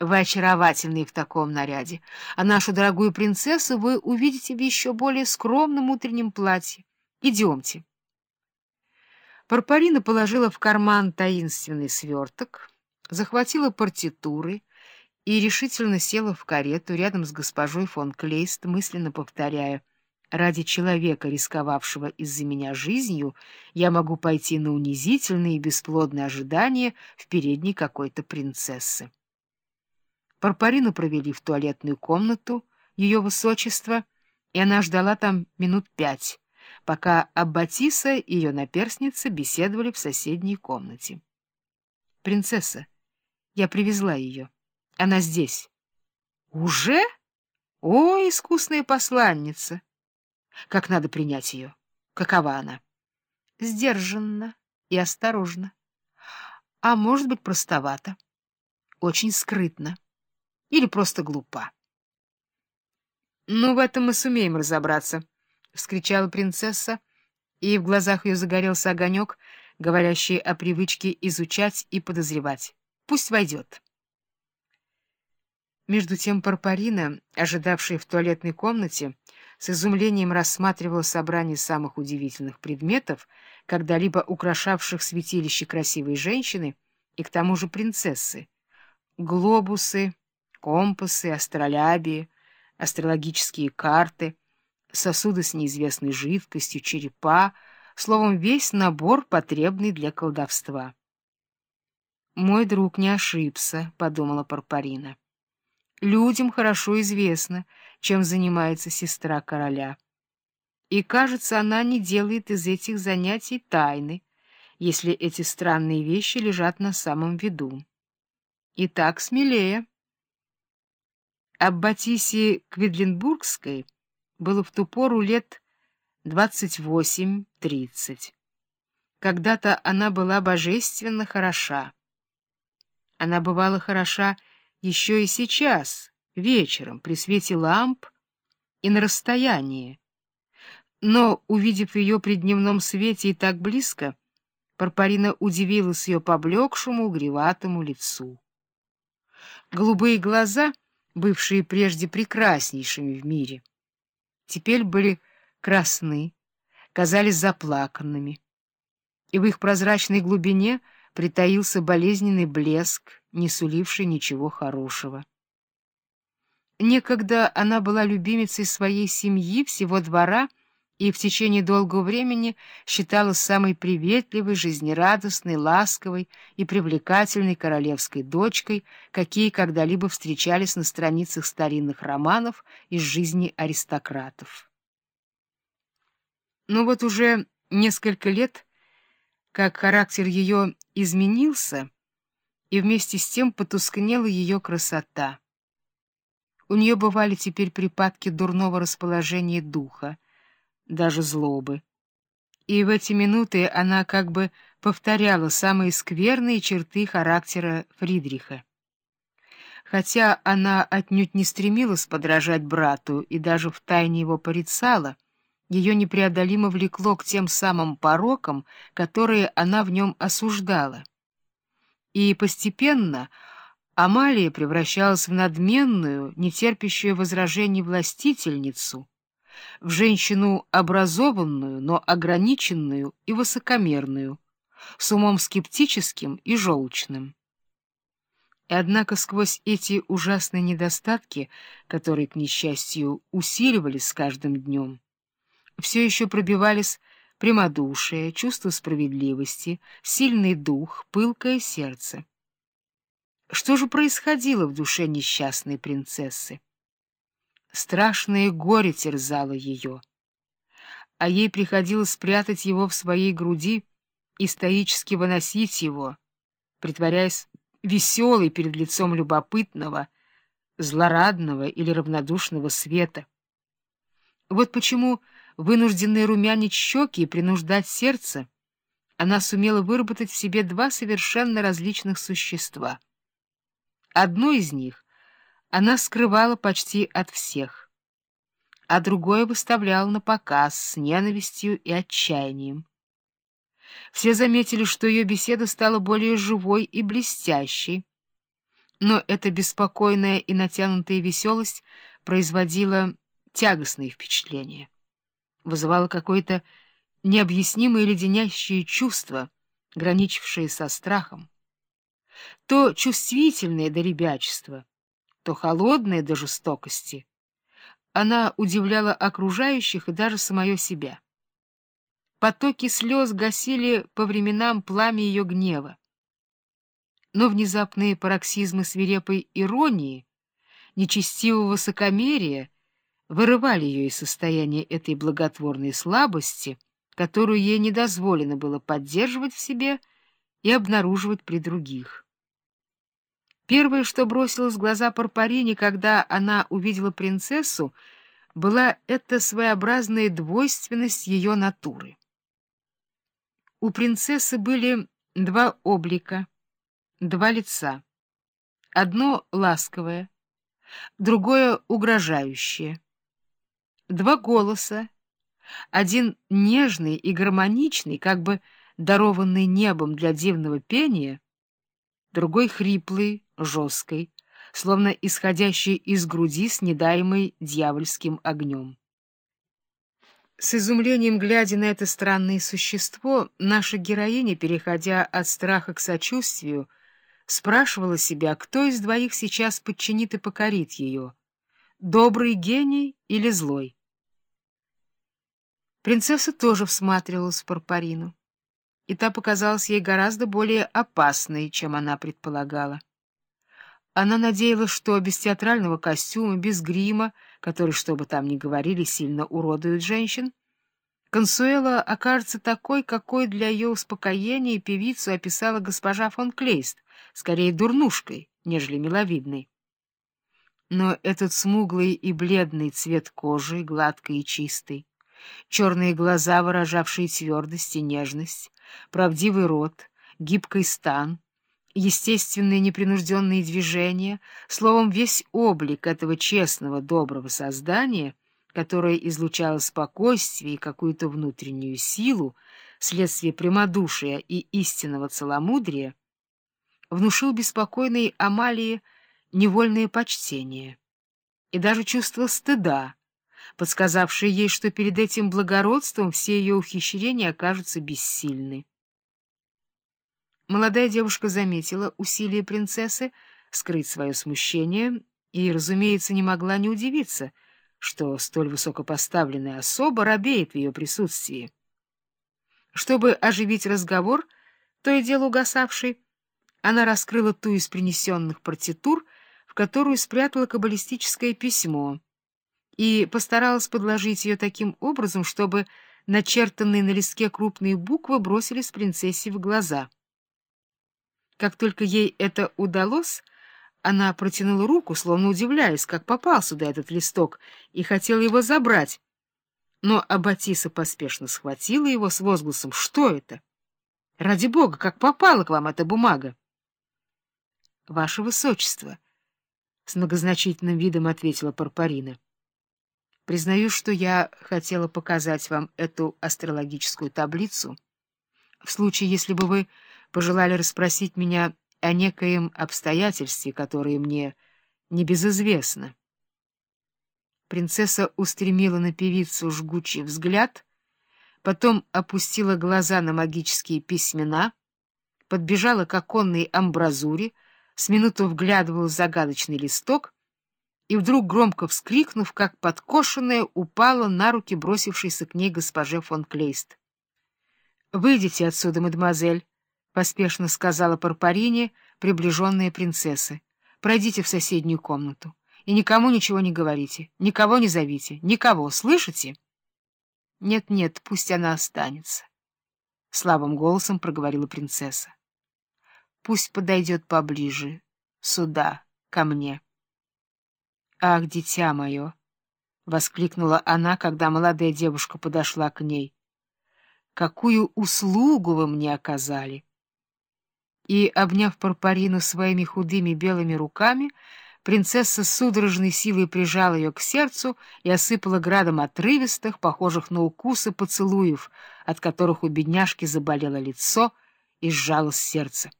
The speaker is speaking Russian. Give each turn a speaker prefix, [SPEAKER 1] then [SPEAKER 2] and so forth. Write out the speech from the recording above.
[SPEAKER 1] Вы очаровательные в таком наряде, а нашу дорогую принцессу вы увидите в еще более скромном утреннем платье. Идемте. Парпарина положила в карман таинственный сверток, захватила партитуры и решительно села в карету рядом с госпожой фон Клейст, мысленно повторяя «Ради человека, рисковавшего из-за меня жизнью, я могу пойти на унизительные и бесплодные ожидания в передней какой-то принцессы». Парпарину провели в туалетную комнату ее высочества, и она ждала там минут пять, пока Аббатиса и ее наперсница беседовали в соседней комнате. «Принцесса, я привезла ее. Она здесь». «Уже? О, искусная посланница! Как надо принять ее? Какова она?» «Сдержанно и осторожно. А может быть, простовато. Очень скрытно» или просто глупа. «Ну, в этом мы сумеем разобраться», — вскричала принцесса, и в глазах ее загорелся огонек, говорящий о привычке изучать и подозревать. «Пусть войдет». Между тем Парпарина, ожидавшая в туалетной комнате, с изумлением рассматривала собрание самых удивительных предметов, когда-либо украшавших святилище красивой женщины и к тому же принцессы. Глобусы, компасы, астролябии, астрологические карты, сосуды с неизвестной жидкостью, черепа, словом, весь набор, потребный для колдовства. «Мой друг не ошибся», — подумала Парпарина. «Людям хорошо известно, чем занимается сестра короля. И, кажется, она не делает из этих занятий тайны, если эти странные вещи лежат на самом виду. Итак, смелее». Аббатисе Кведлинбургской было в ту пору лет 28-30. Когда-то она была божественно хороша. Она бывала хороша еще и сейчас, вечером, при свете ламп и на расстоянии. Но, увидев ее при дневном свете и так близко, Парпарина удивилась ее поблекшему, угреватому лицу. Голубые глаза — бывшие прежде прекраснейшими в мире, теперь были красны, казались заплаканными, и в их прозрачной глубине притаился болезненный блеск, не суливший ничего хорошего. Некогда она была любимицей своей семьи, всего двора, и в течение долгого времени считалась самой приветливой, жизнерадостной, ласковой и привлекательной королевской дочкой, какие когда-либо встречались на страницах старинных романов из жизни аристократов. Но вот уже несколько лет, как характер ее изменился, и вместе с тем потускнела ее красота. У нее бывали теперь припадки дурного расположения духа, даже злобы. И в эти минуты она как бы повторяла самые скверные черты характера Фридриха. Хотя она отнюдь не стремилась подражать брату и даже втайне его порицала, ее непреодолимо влекло к тем самым порокам, которые она в нем осуждала. И постепенно Амалия превращалась в надменную, нетерпящую возражений властительницу, в женщину образованную, но ограниченную и высокомерную, с умом скептическим и желчным. И однако сквозь эти ужасные недостатки, которые, к несчастью, усиливались с каждым днем, все еще пробивались прямодушие, чувство справедливости, сильный дух, пылкое сердце. Что же происходило в душе несчастной принцессы? Страшное горе терзало ее, а ей приходилось спрятать его в своей груди и стоически выносить его, притворяясь веселой перед лицом любопытного, злорадного или равнодушного света. Вот почему, вынужденные румянить щеки и принуждать сердце, она сумела выработать в себе два совершенно различных существа. Одно из них она скрывала почти от всех, а другое выставляла на показ с ненавистью и отчаянием. Все заметили, что ее беседа стала более живой и блестящей, но эта беспокойная и натянутая веселость производила тягостные впечатления, вызывала какое-то необъяснимое леденящее чувство, граничившее со страхом. То чувствительное до ребячества, то холодное до жестокости. Она удивляла окружающих и даже самое себя. Потоки слез гасили по временам пламя ее гнева но внезапные пароксизмы свирепой иронии, нечестивого высокомерия вырывали ее из состояния этой благотворной слабости, которую ей не дозволено было поддерживать в себе и обнаруживать при других. Первое, что бросилось в глаза Парпарине, когда она увидела принцессу, была эта своеобразная двойственность ее натуры. У принцессы были два облика — два лица. Одно ласковое, другое угрожающее. Два голоса, один нежный и гармоничный, как бы дарованный небом для дивного пения, другой хриплый, жесткий, словно исходящий из груди с недаемой дьявольским огнем. С изумлением глядя на это странное существо, наша героиня, переходя от страха к сочувствию, спрашивала себя, кто из двоих сейчас подчинит и покорит ее — добрый гений или злой. Принцесса тоже всматривалась в Парпарину, и та показалась ей гораздо более опасной, чем она предполагала. Она надеялась, что без театрального костюма, без грима, который, что бы там ни говорили, сильно уродует женщин, Консуэла окажется такой, какой для ее успокоения певицу описала госпожа фон Клейст, скорее дурнушкой, нежели миловидной. Но этот смуглый и бледный цвет кожи, гладкий и чистый, черные глаза, выражавшие твердость и нежность, правдивый рот, гибкий стан, естественные непринужденные движения, словом, весь облик этого честного, доброго создания — которая излучала спокойствие и какую-то внутреннюю силу, следствие прямодушия и истинного целомудрия, внушил беспокойной Амалии невольное почтение и даже чувство стыда, подсказавшее ей, что перед этим благородством все ее ухищрения окажутся бессильны. Молодая девушка заметила усилия принцессы скрыть свое смущение и, разумеется, не могла не удивиться — что столь высокопоставленная особа робеет в ее присутствии. Чтобы оживить разговор, то и дело угасавший, она раскрыла ту из принесенных партитур, в которую спрятала каббалистическое письмо, и постаралась подложить ее таким образом, чтобы начертанные на листке крупные буквы бросились принцессе в глаза. Как только ей это удалось, она протянула руку, словно удивляясь, как попал сюда этот листок, и хотела его забрать. Но Аббатиса поспешно схватила его с возгласом «Что это? Ради бога, как попала к вам эта бумага?» «Ваше Высочество», — с многозначительным видом ответила Парпарина. «Признаю, что я хотела показать вам эту астрологическую таблицу, в случае, если бы вы пожелали расспросить меня о некоем обстоятельстве, которое мне небезызвестно. Принцесса устремила на певицу жгучий взгляд, потом опустила глаза на магические письмена, подбежала к оконной амбразуре, с минуту вглядывала в загадочный листок и вдруг, громко вскрикнув, как подкошенная, упала на руки бросившейся к ней госпоже фон Клейст. — Выйдите отсюда, мадемуазель, — поспешно сказала Парпарине, приближенная принцессы. — Пройдите в соседнюю комнату и никому ничего не говорите, никого не зовите, никого, слышите? Нет, — Нет-нет, пусть она останется, — слабым голосом проговорила принцесса. — Пусть подойдет поближе, сюда, ко мне. — Ах, дитя мое! — воскликнула она, когда молодая девушка подошла к ней. — Какую услугу вы мне оказали! — и, обняв Парпарину своими худыми белыми руками, принцесса с судорожной силой прижала ее к сердцу и осыпала градом отрывистых, похожих на укусы поцелуев, от которых у бедняжки заболело лицо и сжалось сердце.